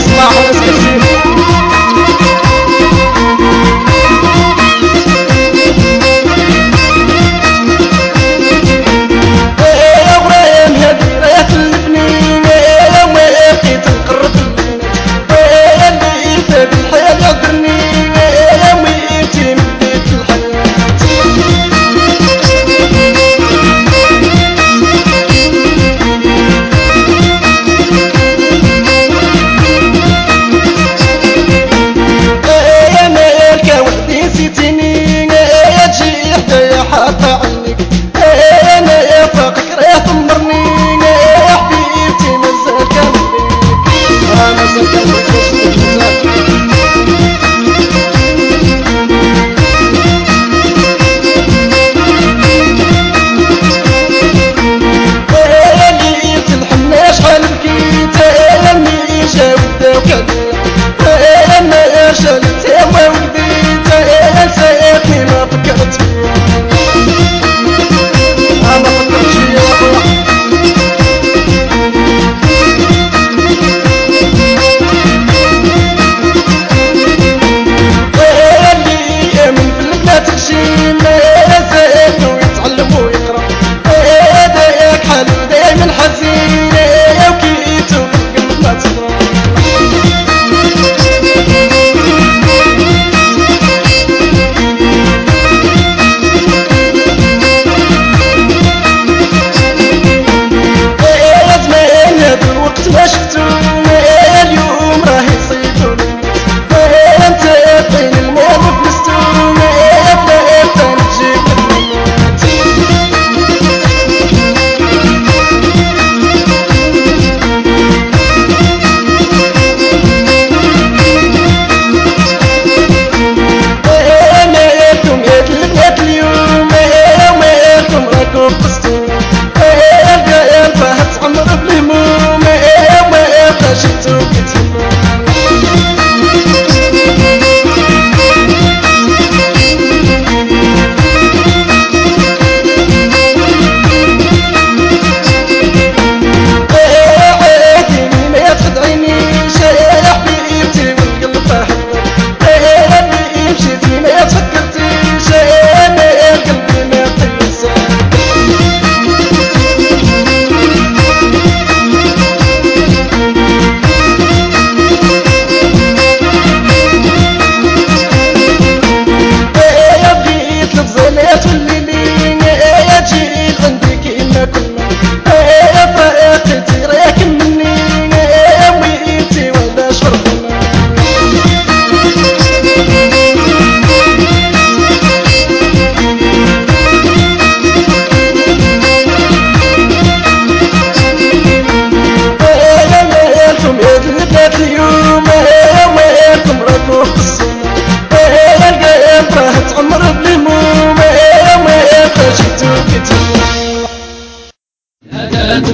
يصلح Let's.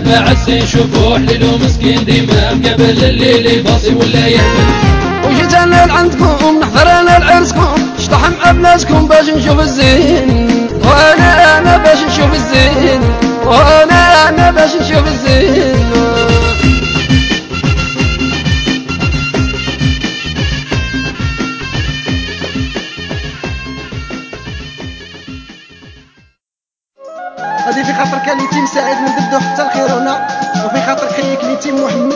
حسين شوفوا حليلو مسكين ديما مقابل الليل باصي ولا يهمل. وجيت أنا لعندكم نحضر أنا لعرسكم شطح ابناسكم باش نشوف الزين. وأنا أنا باش نشوف الزين. وأنا أنا باش نشوف الزين. هذه في خاطر كان يتيم سعيد من بده حتى الخير هنا وفي خاطر خيك اليتيم محمد